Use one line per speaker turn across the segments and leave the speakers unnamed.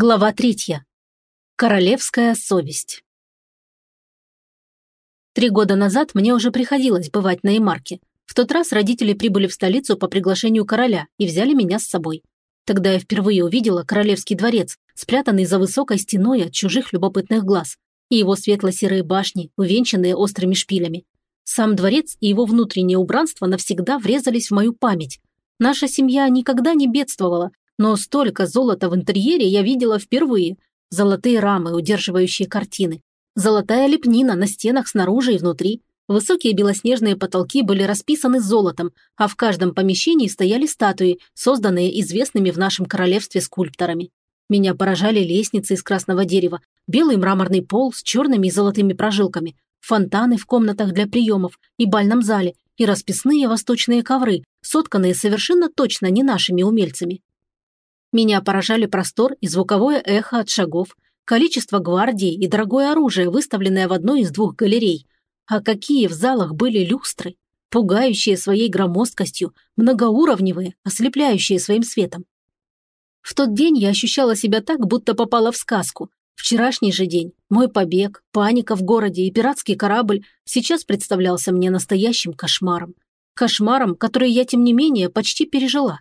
Глава третья. Королевская совесть. Три года назад мне уже приходилось бывать на Эмарке. В тот раз родители прибыли в столицу по приглашению короля и взяли меня с собой. Тогда я впервые увидела королевский дворец, спрятанный за высокой стеной от чужих любопытных глаз, и его светло-серые башни, увенчанные острыми шпилями. Сам дворец и его внутреннее убранство навсегда врезались в мою память. Наша семья никогда не бедствовала, но столько золота в интерьере я видела впервые. Золотые рамы, удерживающие картины. Золотая лепнина на стенах снаружи и внутри. Высокие белоснежные потолки были расписаны золотом, а в каждом помещении стояли статуи, созданные известными в нашем королевстве скульпторами. Меня поражали лестницы из красного дерева, белый мраморный пол с черными и золотыми прожилками, фонтаны в комнатах для приемов и бальном зале и расписные восточные ковры, сотканные совершенно точно не нашими умельцами. Меня поражали простор и звуковое эхо от шагов, количество гвардии и дорогое оружие, выставленное в одной из двух галерей. А какие в залах были люстры, пугающие своей громоздкостью, многоуровневые, ослепляющие своим светом. В тот день я ощущала себя так, будто попала в сказку. Вчерашний же день, мой побег, паника в городе и пиратский корабль сейчас представлялся мне настоящим кошмаром. Кошмаром, который я, тем не менее, почти пережила.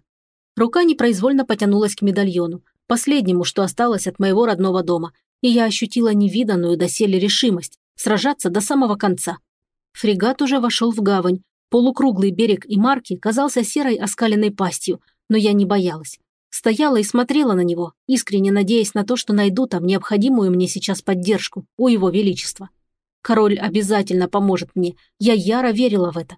Рука непроизвольно потянулась к медальону, последнему, что осталось от моего родного дома, и я ощутила невиданную доселе решимость сражаться до самого конца. Фрегат уже вошел в гавань, полукруглый берег и марки казался серой оскаленной пастью, но я не боялась. Стояла и смотрела на него, искренне надеясь на то, что найду там необходимую мне сейчас поддержку у его величества. Король обязательно поможет мне, я яро верила в это.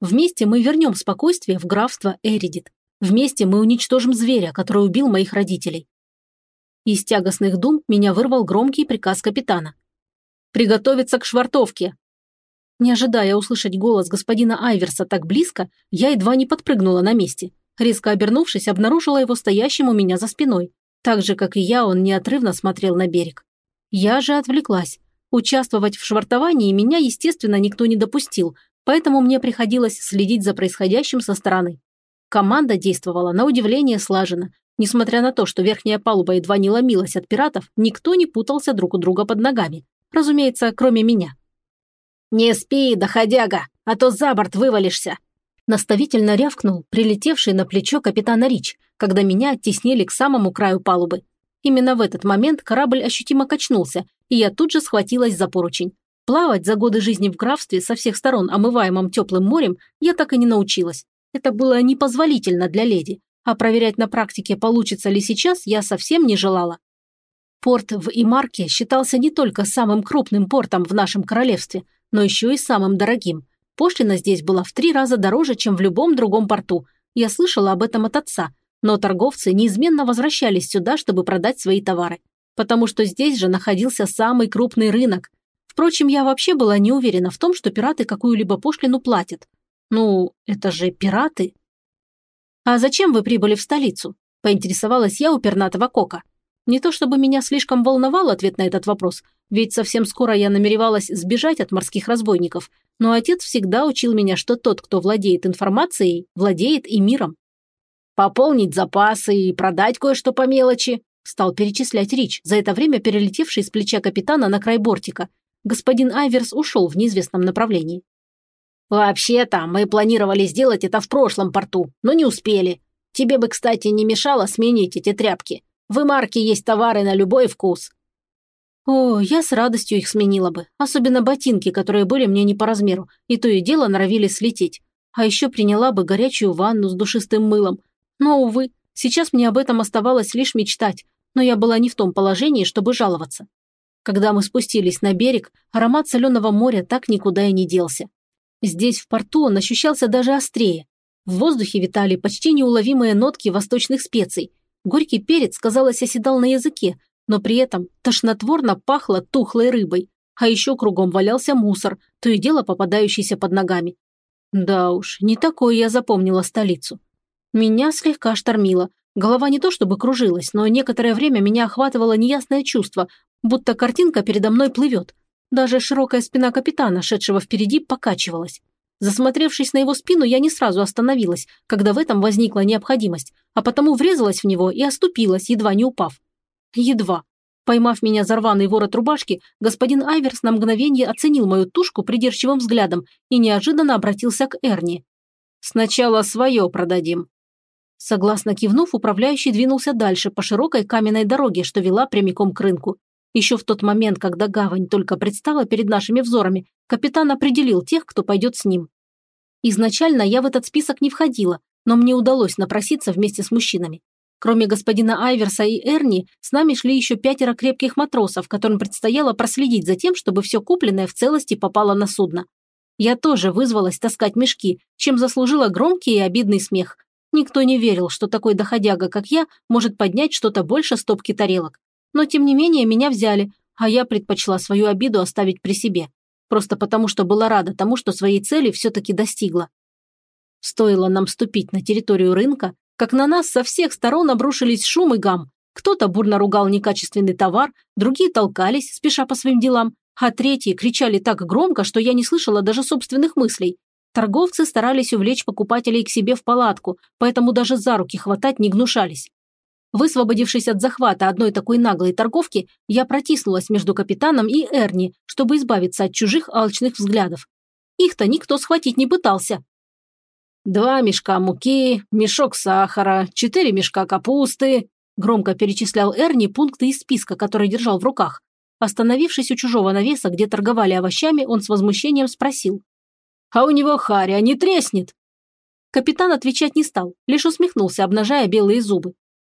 Вместе мы вернем спокойствие в графство Эридит. Вместе мы уничтожим зверя, который убил моих родителей. Из тягостных дум меня вырвал громкий приказ капитана. «Приготовиться к швартовке!» Не ожидая услышать голос господина Айверса так близко, я едва не подпрыгнула на месте. Резко обернувшись, обнаружила его стоящим у меня за спиной. Так же, как и я, он неотрывно смотрел на берег. Я же отвлеклась. Участвовать в швартовании меня, естественно, никто не допустил, поэтому мне приходилось следить за происходящим со стороны. Команда действовала на удивление слаженно. Несмотря на то, что верхняя палуба едва не ломилась от пиратов, никто не путался друг у друга под ногами. Разумеется, кроме меня. «Не спи, доходяга, а то за борт вывалишься!» Наставительно рявкнул прилетевший на плечо капитана Рич, когда меня оттеснили к самому краю палубы. Именно в этот момент корабль ощутимо качнулся, и я тут же схватилась за поручень. Плавать за годы жизни в графстве со всех сторон омываемым теплым морем я так и не научилась. Это было непозволительно для леди, а проверять на практике, получится ли сейчас, я совсем не желала. Порт в Имарке считался не только самым крупным портом в нашем королевстве, но еще и самым дорогим. Пошлина здесь была в три раза дороже, чем в любом другом порту. Я слышала об этом от отца, но торговцы неизменно возвращались сюда, чтобы продать свои товары. Потому что здесь же находился самый крупный рынок. Впрочем, я вообще была не уверена в том, что пираты какую-либо пошлину платят. Ну, это же пираты. А зачем вы прибыли в столицу? Поинтересовалась я у пернатого кока. Не то чтобы меня слишком волновал ответ на этот вопрос, ведь совсем скоро я намеревалась сбежать от морских разбойников, но отец всегда учил меня, что тот, кто владеет информацией, владеет и миром. «Пополнить запасы и продать кое-что по мелочи», стал перечислять Рич, за это время перелетевший с плеча капитана на край бортика. Господин Айверс ушел в неизвестном направлении. «Вообще-то, мы планировали сделать это в прошлом порту, но не успели. Тебе бы, кстати, не мешало сменить эти тряпки. В Имарке есть товары на любой вкус». О, я с радостью их сменила бы, особенно ботинки, которые были мне не по размеру, и то и дело норовили слететь. А еще приняла бы горячую ванну с душистым мылом. Но, увы, сейчас мне об этом оставалось лишь мечтать, но я была не в том положении, чтобы жаловаться. Когда мы спустились на берег, аромат соленого моря так никуда и не делся. Здесь, в порту, он ощущался даже острее. В воздухе витали почти неуловимые нотки восточных специй. Горький перец, казалось, оседал на языке, но при этом тошнотворно пахло тухлой рыбой. А еще кругом валялся мусор, то и дело попадающийся под ногами. Да уж, не такой я запомнила столицу. Меня слегка штормило. Голова не то чтобы кружилась, но некоторое время меня охватывало неясное чувство, будто картинка передо мной плывет. Даже широкая спина капитана, шедшего впереди, покачивалась. Засмотревшись на его спину, я не сразу остановилась, когда в этом возникла необходимость, а потому врезалась в него и оступилась, едва не упав. Едва. Поймав меня за рваный ворот рубашки, господин Айверс на мгновение оценил мою тушку придирчивым взглядом и неожиданно обратился к Эрни. «Сначала свое продадим». Согласно кивнув, управляющий двинулся дальше по широкой каменной дороге, что вела прямиком к рынку. Еще в тот момент, когда гавань только предстала перед нашими взорами, капитан определил тех, кто пойдет с ним. Изначально я в этот список не входила, но мне удалось напроситься вместе с мужчинами. Кроме господина Айверса и Эрни, с нами шли еще пятеро крепких матросов, которым предстояло проследить за тем, чтобы все купленное в целости попало на судно. Я тоже вызвалась таскать мешки, чем заслужила громкий и обидный смех. Никто не верил, что такой доходяга, как я, может поднять что-то больше стопки тарелок. Но тем не менее меня взяли, а я предпочла свою обиду оставить при себе. Просто потому, что была рада тому, что своей цели все-таки достигла. Стоило нам ступить на территорию рынка, как на нас со всех сторон обрушились шум и гам. Кто-то бурно ругал некачественный товар, другие толкались, спеша по своим делам, а третьи кричали так громко, что я не слышала даже собственных мыслей. Торговцы старались увлечь покупателей к себе в палатку, поэтому даже за руки хватать не гнушались. Высвободившись от захвата одной такой наглой торговки, я протиснулась между капитаном и Эрни, чтобы избавиться от чужих алчных взглядов. Их-то никто схватить не пытался, Два мешка муки, мешок сахара, четыре мешка капусты. Громко перечислял Эрни пункты из списка, который держал в руках. Остановившись у чужого навеса, где торговали овощами, он с возмущением спросил. «А у него харя не треснет?» Капитан отвечать не стал, лишь усмехнулся, обнажая белые зубы.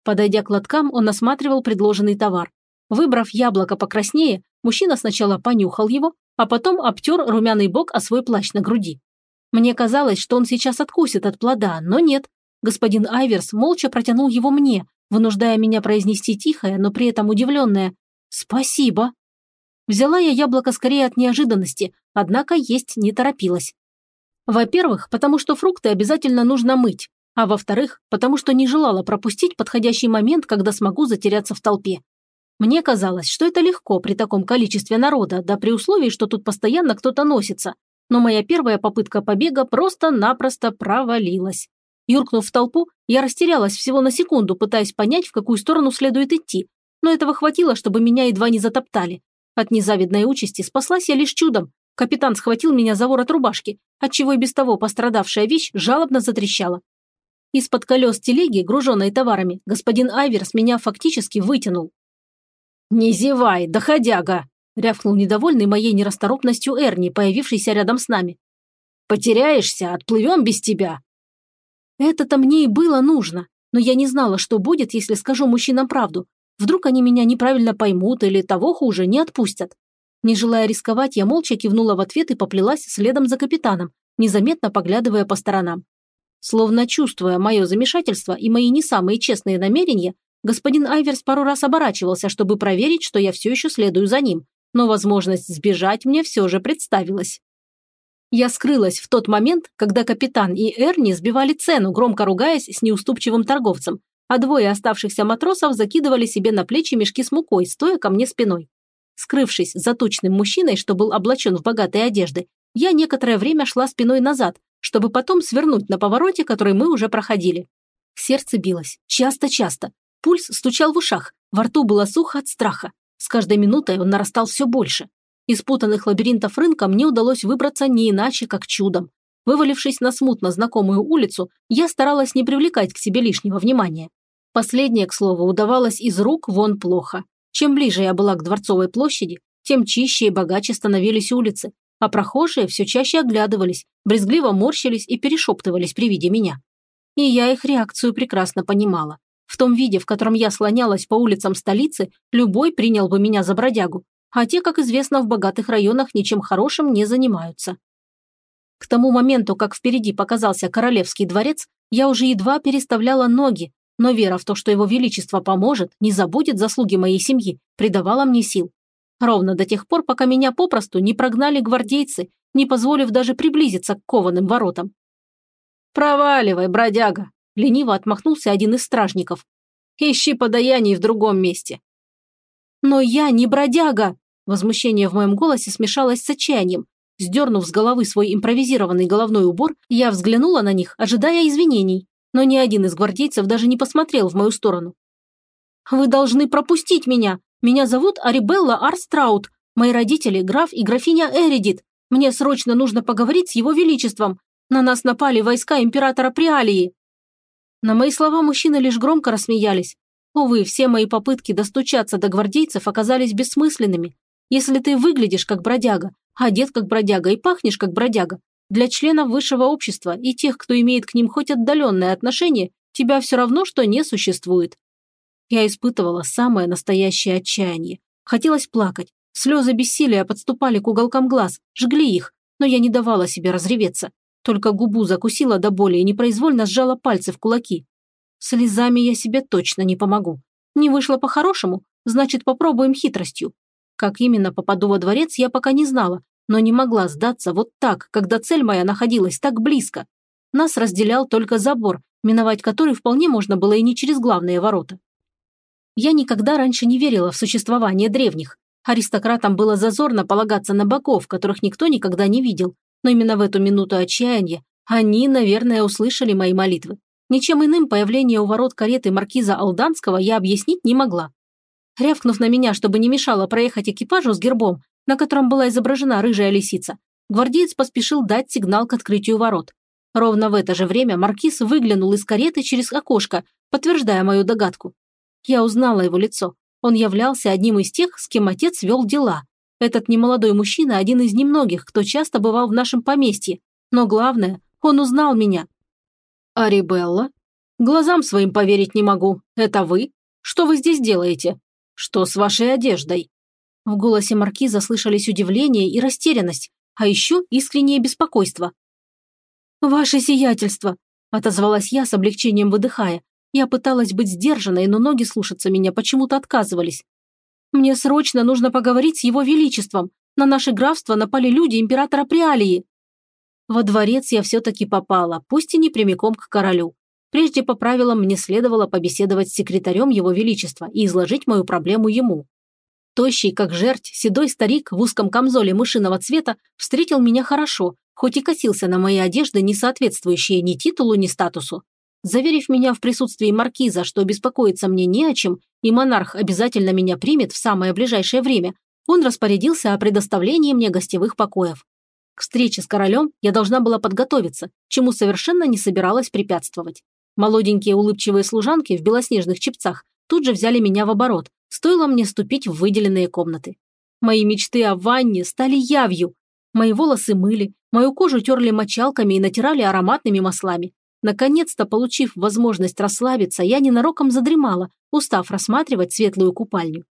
Подойдя к лоткам, он осматривал предложенный товар. Выбрав яблоко покраснее, мужчина сначала понюхал его, а потом обтер румяный бок о свой плащ на груди. Мне казалось, что он сейчас откусит от плода, но нет. Господин Айверс молча протянул его мне, вынуждая меня произнести тихое, но при этом удивленное «Спасибо». Взяла я яблоко скорее от неожиданности, однако есть не торопилась. Во-первых, потому что фрукты обязательно нужно мыть, а во-вторых, потому что не желала пропустить подходящий момент, когда смогу затеряться в толпе. Мне казалось, что это легко при таком количестве народа, да при условии, что тут постоянно кто-то носится, но моя первая попытка побега просто-напросто провалилась. Юркнув в толпу, я растерялась всего на секунду, пытаясь понять, в какую сторону следует идти, но этого хватило, чтобы меня едва не затоптали. От незавидной участи спаслась я лишь чудом. Капитан схватил меня за ворот рубашки, отчего и без того пострадавшая вещь жалобно затрещала. Из-под колес телеги, груженной товарами, господин Айверс меня фактически вытянул. «Не зевай, доходяга!» рявкнул недовольный моей нерасторопностью Эрни, появившийся рядом с нами. «Потеряешься, отплывем без тебя». Это-то мне и было нужно, но я не знала, что будет, если скажу мужчинам правду. Вдруг они меня неправильно поймут или того хуже, не отпустят. Не желая рисковать, я молча кивнула в ответ и поплелась следом за капитаном, незаметно поглядывая по сторонам. Словно чувствуя мое замешательство и мои не самые честные намерения, господин Айверс пару раз оборачивался, чтобы проверить, что я все еще следую за ним, но возможность сбежать мне все же представилась. Я скрылась в тот момент, когда капитан и Эрни сбивали цену, громко ругаясь с неуступчивым торговцем, а двое оставшихся матросов закидывали себе на плечи мешки с мукой, стоя ко мне спиной. Скрывшись за тучным мужчиной, что был облачен в богатые одежды, я некоторое время шла спиной назад, чтобы потом свернуть на повороте, который мы уже проходили. Сердце билось, часто-часто. Пульс стучал в ушах, во рту было сухо от страха. С каждой минутой он нарастал все больше. Из путанных лабиринтов рынка мне удалось выбраться не иначе, как чудом. Вывалившись на смутно знакомую улицу, я старалась не привлекать к себе лишнего внимания. Последнее, к слову, удавалось из рук вон плохо. Чем ближе я была к Дворцовой площади, тем чище и богаче становились улицы, а прохожие все чаще оглядывались, брезгливо морщились и перешептывались при виде меня. И я их реакцию прекрасно понимала. В том виде, в котором я слонялась по улицам столицы, любой принял бы меня за бродягу, а те, как известно, в богатых районах ничем хорошим не занимаются. К тому моменту, как впереди показался королевский дворец, я уже едва переставляла ноги, но вера в то, что его величество поможет, не забудет заслуги моей семьи, придавала мне сил. Ровно до тех пор, пока меня попросту не прогнали гвардейцы, не позволив даже приблизиться к кованым воротам. «Проваливай, бродяга!» Лениво отмахнулся один из стражников. «Ищи подаяний в другом месте». «Но я не бродяга!» Возмущение в моем голосе смешалось с отчаянием. Сдернув с головы свой импровизированный головной убор, я взглянула на них, ожидая извинений, но ни один из гвардейцев даже не посмотрел в мою сторону. «Вы должны пропустить меня! Меня зовут Арибелла Арстраут. Мои родители – граф и графиня Эридит. Мне срочно нужно поговорить с его величеством. На нас напали войска императора Приалии». На мои слова мужчины лишь громко рассмеялись. Увы, все мои попытки достучаться до гвардейцев оказались бессмысленными. Если ты выглядишь как бродяга, одет как бродяга и пахнешь как бродяга, для членов высшего общества и тех, кто имеет к ним хоть отдаленное отношение, тебя все равно, что не существует. Я испытывала самое настоящее отчаяние. Хотелось плакать. Слезы бессилия подступали к уголкам глаз, жгли их, но я не давала себе разреветься. Только губу закусила до боли и непроизвольно сжала пальцы в кулаки. Слезами я себе точно не помогу. Не вышло по-хорошему, значит, попробуем хитростью. Как именно попаду во дворец, я пока не знала, но не могла сдаться вот так, когда цель моя находилась так близко. Нас разделял только забор, миновать который вполне можно было и не через главные ворота. Я никогда раньше не верила в существование древних. Аристократам было зазорно полагаться на богов, которых никто никогда не видел. Но именно в эту минуту отчаяния они, наверное, услышали мои молитвы. Ничем иным появление у ворот кареты маркиза Алданского я объяснить не могла. Рявкнув на меня, чтобы не мешало проехать экипажу с гербом, на котором была изображена рыжая лисица, гвардеец поспешил дать сигнал к открытию ворот. Ровно в это же время маркиз выглянул из кареты через окошко, подтверждая мою догадку. Я узнала его лицо. Он являлся одним из тех, с кем отец вел дела. Этот немолодой мужчина – один из немногих, кто часто бывал в нашем поместье. Но главное, он узнал меня. «Арибелла? Глазам своим поверить не могу. Это вы? Что вы здесь делаете? Что с вашей одеждой?» В голосе маркиза слышались удивление и растерянность, а еще искреннее беспокойство. «Ваше сиятельство!» – отозвалась я с облегчением выдыхая. Я пыталась быть сдержанной, но ноги слушаться меня почему-то отказывались. «Мне срочно нужно поговорить с его величеством. На наше графство напали люди императора Приалии». Во дворец я все-таки попала, пусть и не прямиком к королю. Прежде по правилам мне следовало побеседовать с секретарем его величества и изложить мою проблему ему. Тощий, как жерть, седой старик в узком камзоле мышиного цвета встретил меня хорошо, хоть и косился на мои одежды, не соответствующие ни титулу, ни статусу. Заверив меня в присутствии маркиза, что беспокоиться мне не о чем, и монарх обязательно меня примет в самое ближайшее время, он распорядился о предоставлении мне гостевых покоев. К встрече с королем я должна была подготовиться, чему совершенно не собиралась препятствовать. Молоденькие улыбчивые служанки в белоснежных чепцах тут же взяли меня в оборот, стоило мне ступить в выделенные комнаты. Мои мечты о ванне стали явью. Мои волосы мыли, мою кожу терли мочалками и натирали ароматными маслами. Наконец-то, получив возможность расслабиться, я ненароком задремала, устав рассматривать светлую купальню.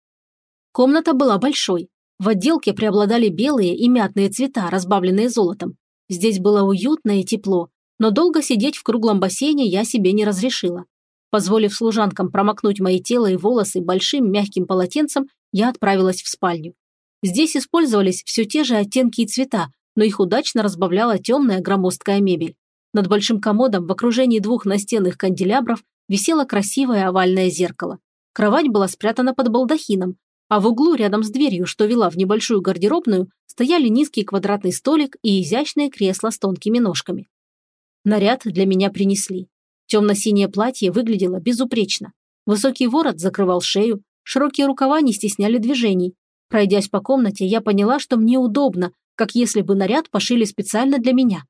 Комната была большой. В отделке преобладали белые и мятные цвета, разбавленные золотом. Здесь было уютно и тепло, но долго сидеть в круглом бассейне я себе не разрешила. Позволив служанкам промокнуть мои тело и волосы большим мягким полотенцем, я отправилась в спальню. Здесь использовались все те же оттенки и цвета, но их удачно разбавляла темная громоздкая мебель. Над большим комодом в окружении двух настенных канделябров висело красивое овальное зеркало. Кровать была спрятана под балдахином, а в углу рядом с дверью, что вела в небольшую гардеробную, стояли низкий квадратный столик и изящное кресло с тонкими ножками. Наряд для меня принесли. Темно-синее платье выглядело безупречно. Высокий ворот закрывал шею, широкие рукава не стесняли движений. Пройдясь по комнате, я поняла, что мне удобно, как если бы наряд пошили специально для меня.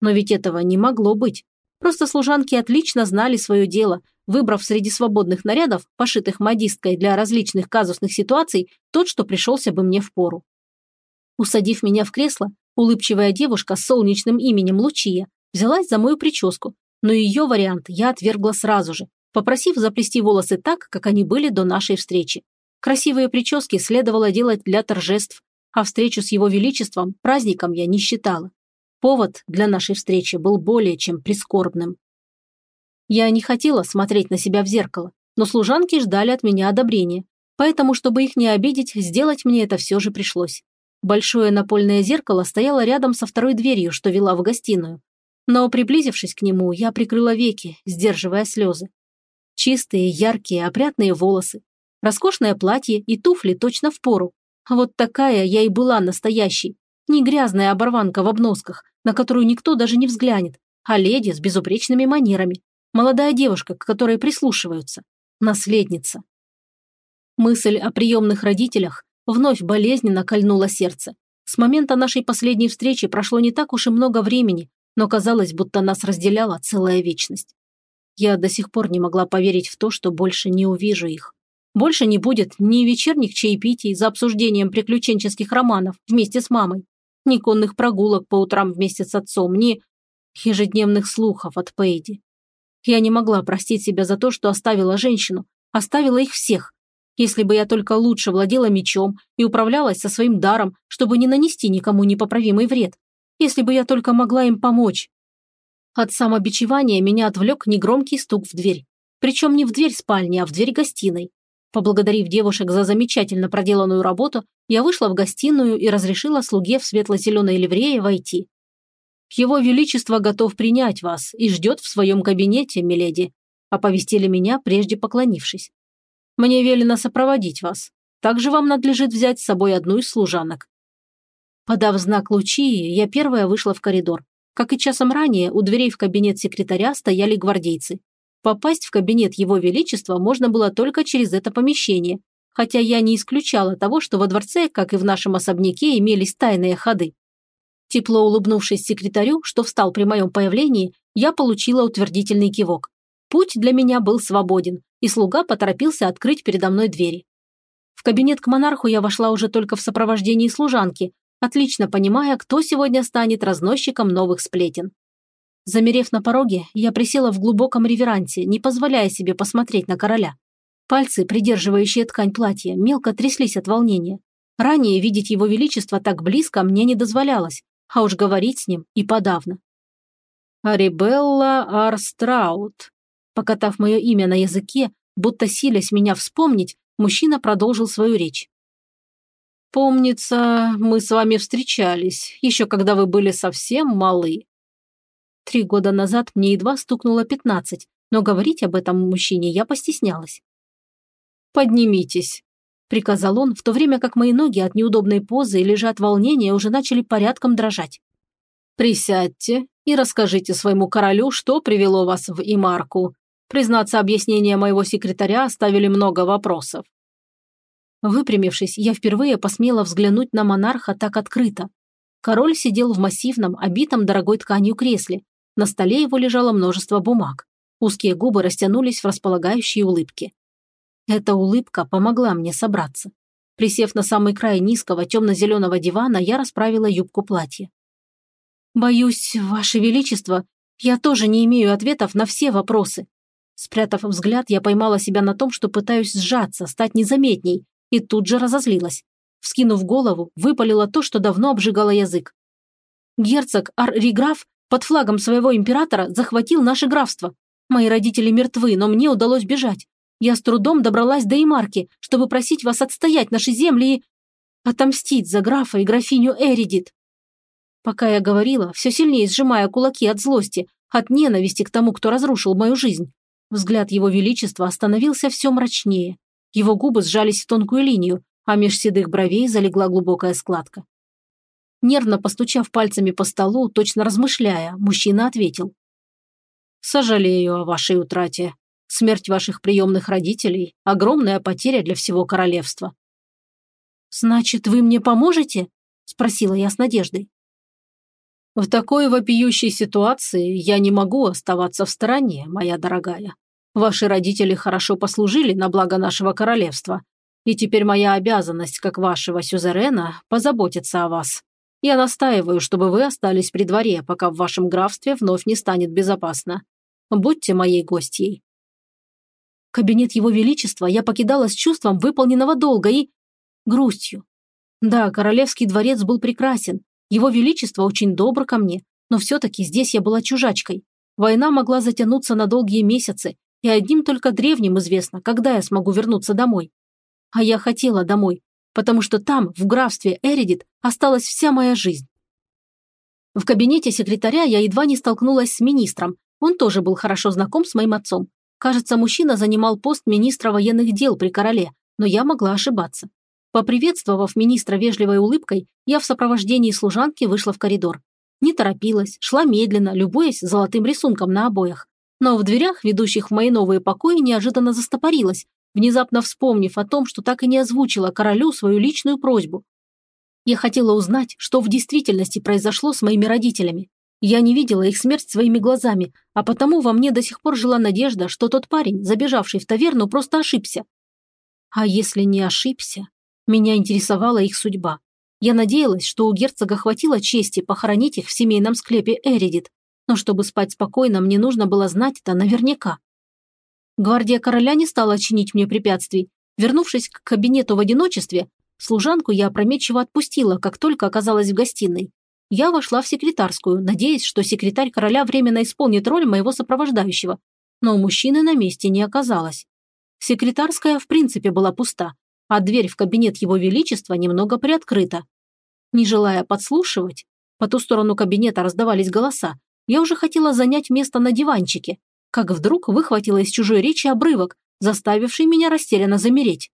Но ведь этого не могло быть. Просто служанки отлично знали свое дело, выбрав среди свободных нарядов, пошитых модисткой для различных казусных ситуаций, тот, что пришелся бы мне в пору. Усадив меня в кресло, улыбчивая девушка с солнечным именем Лучия взялась за мою прическу, но ее вариант я отвергла сразу же, попросив заплести волосы так, как они были до нашей встречи. Красивые прически следовало делать для торжеств, а встречу с его величеством праздником я не считала. Повод для нашей встречи был более чем прискорбным. Я не хотела смотреть на себя в зеркало, но служанки ждали от меня одобрения, поэтому, чтобы их не обидеть, сделать мне это все же пришлось. Большое напольное зеркало стояло рядом со второй дверью, что вела в гостиную. Но, приблизившись к нему, я прикрыла веки, сдерживая слезы. Чистые, яркие, опрятные волосы, роскошное платье и туфли точно в пору. Вот такая я и была настоящей. Не грязная оборванка в обносках, на которую никто даже не взглянет, а леди с безупречными манерами. Молодая девушка, к которой прислушиваются. Наследница. Мысль о приемных родителях вновь болезненно кольнула сердце. С момента нашей последней встречи прошло не так уж и много времени, но казалось, будто нас разделяла целая вечность. Я до сих пор не могла поверить в то, что больше не увижу их. Больше не будет ни вечерних чаепитий за обсуждением приключенческих романов вместе с мамой, ни конных прогулок по утрам вместе с отцом, ни ежедневных слухов от Пейди. Я не могла простить себя за то, что оставила женщину, оставила их всех. Если бы я только лучше владела мечом и управлялась со своим даром, чтобы не нанести никому непоправимый вред. Если бы я только могла им помочь. От самобичевания меня отвлек негромкий стук в дверь. Причем не в дверь спальни, а в дверь гостиной. Поблагодарив девушек за замечательно проделанную работу, я вышла в гостиную и разрешила слуге в светло-зеленой ливрее войти. «Его Величество готов принять вас и ждет в своем кабинете, миледи», оповестили меня, прежде поклонившись. «Мне велено сопроводить вас. Также вам надлежит взять с собой одну из служанок». Подав знак Лучии, я первая вышла в коридор. Как и часом ранее, у дверей в кабинет секретаря стояли гвардейцы. Попасть в кабинет Его Величества можно было только через это помещение, хотя я не исключала того, что во дворце, как и в нашем особняке, имелись тайные ходы. Тепло улыбнувшись секретарю, что встал при моем появлении, я получила утвердительный кивок. Путь для меня был свободен, и слуга поторопился открыть передо мной двери. В кабинет к монарху я вошла уже только в сопровождении служанки, отлично понимая, кто сегодня станет разносчиком новых сплетен. Замерев на пороге, я присела в глубоком реверансе, не позволяя себе посмотреть на короля. Пальцы, придерживающие ткань платья, мелко тряслись от волнения. Ранее видеть его величество так близко мне не дозволялось, а уж говорить с ним и подавно. «Арибелла Арстраут», покатав мое имя на языке, будто силясь меня вспомнить, мужчина продолжил свою речь. «Помнится, мы с вами встречались, еще когда вы были совсем малы». Три года назад мне едва стукнуло пятнадцать, но говорить об этом мужчине я постеснялась. «Поднимитесь», приказал он, в то время как мои ноги от неудобной позы или же от волнения уже начали порядком дрожать. «Присядьте и расскажите своему королю, что привело вас в Имарку. Признаться, объяснения моего секретаря оставили много вопросов». Выпрямившись, я впервые посмела взглянуть на монарха так открыто. Король сидел в массивном, обитом дорогой тканью кресле. На столе его лежало множество бумаг. Узкие губы растянулись в располагающей улыбке. Эта улыбка помогла мне собраться. Присев на самый край низкого темно-зеленого дивана, я расправила юбку платья. «Боюсь, Ваше Величество, я тоже не имею ответов на все вопросы». Спрятав взгляд, я поймала себя на том, что пытаюсь сжаться, стать незаметней, и тут же разозлилась. Вскинув голову, выпалила то, что давно обжигало язык. Герцог Ар-Риграф под флагом своего императора захватил наше графство. Мои родители мертвы, но мне удалось бежать. Я с трудом добралась до Имарки, чтобы просить вас отстоять наши земли и... отомстить за графа и графиню Эридит». Пока я говорила, все сильнее сжимая кулаки от злости, от ненависти к тому, кто разрушил мою жизнь, взгляд его величества остановился все мрачнее. Его губы сжались в тонкую линию, а меж седых бровей залегла глубокая складка. Нервно постучав пальцами по столу, точно размышляя, мужчина ответил. «Сожалею о вашей утрате. Смерть ваших приемных родителей – огромная потеря для всего королевства». «Значит, вы мне поможете?» – спросила я с надеждой. «В такой вопиющей ситуации я не могу оставаться в стороне, моя дорогая. Ваши родители хорошо послужили на благо нашего королевства, и теперь моя обязанность, как вашего сюзерена, позаботиться о вас. Я настаиваю, чтобы вы остались при дворе, пока в вашем графстве вновь не станет безопасно. Будьте моей гостьей. Кабинет Его Величества я покидала с чувством выполненного долга и... грустью. Да, королевский дворец был прекрасен. Его Величество очень добр ко мне, но все-таки здесь я была чужачкой. Война могла затянуться на долгие месяцы, и одним только древним известно, когда я смогу вернуться домой. А я хотела домой, потому что там, в графстве Эридит, осталась вся моя жизнь. В кабинете секретаря я едва не столкнулась с министром. Он тоже был хорошо знаком с моим отцом. Кажется, мужчина занимал пост министра военных дел при короле, но я могла ошибаться. Поприветствовав министра вежливой улыбкой, я в сопровождении служанки вышла в коридор. Не торопилась, шла медленно, любуясь золотым рисунком на обоях. Но в дверях, ведущих в мои новые покои, неожиданно застопорилась, внезапно вспомнив о том, что так и не озвучила королю свою личную просьбу. Я хотела узнать, что в действительности произошло с моими родителями. Я не видела их смерть своими глазами, а потому во мне до сих пор жила надежда, что тот парень, забежавший в таверну, просто ошибся. А если не ошибся? Меня интересовала их судьба. Я надеялась, что у герцога хватило чести похоронить их в семейном склепе Эридит, но чтобы спать спокойно, мне нужно было знать это наверняка. Гвардия короля не стала чинить мне препятствий. Вернувшись к кабинету в одиночестве, служанку я опрометчиво отпустила, как только оказалась в гостиной. Я вошла в секретарскую, надеясь, что секретарь короля временно исполнит роль моего сопровождающего, но мужчины на месте не оказалось. Секретарская в принципе была пуста, а дверь в кабинет его величества немного приоткрыта. Не желая подслушивать, по ту сторону кабинета раздавались голоса, я уже хотела занять место на диванчике, как вдруг выхватила из чужой речи обрывок, заставивший меня растерянно замереть.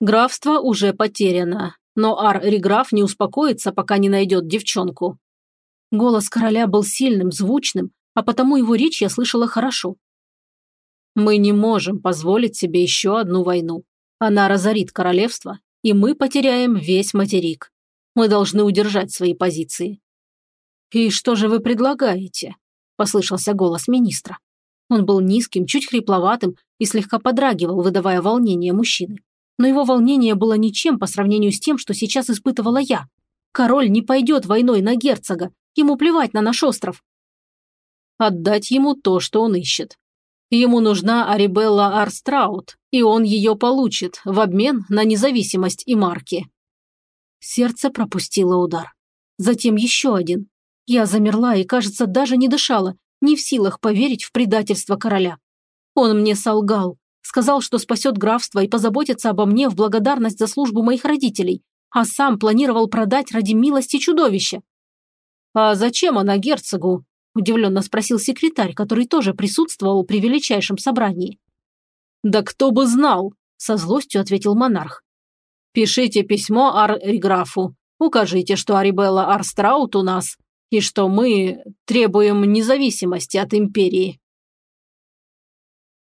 Графство уже потеряно но Ар-Реграф не успокоится, пока не найдет девчонку. Голос короля был сильным, звучным, а потому его речь я слышала хорошо. Мы не можем позволить себе еще одну войну. Она разорит королевство, и мы потеряем весь материк. Мы должны удержать свои позиции. «И что же вы предлагаете?» – послышался голос министра. Он был низким, чуть хрипловатым и слегка подрагивал, выдавая волнение мужчины но его волнение было ничем по сравнению с тем, что сейчас испытывала я. Король не пойдет войной на герцога, ему плевать на наш остров. Отдать ему то, что он ищет. Ему нужна Арибелла Арстраут, и он ее получит в обмен на независимость и марки. Сердце пропустило удар. Затем еще один. Я замерла и, кажется, даже не дышала, не в силах поверить в предательство короля. Он мне солгал, Сказал, что спасет графство и позаботится обо мне в благодарность за службу моих родителей, а сам планировал продать ради милости чудовище. «А зачем она герцогу?» – удивленно спросил секретарь, который тоже присутствовал при величайшем собрании. «Да кто бы знал!» – со злостью ответил монарх. «Пишите письмо Ар-Графу, укажите, что Арибелла Арстраут у нас, и что мы требуем независимости от империи».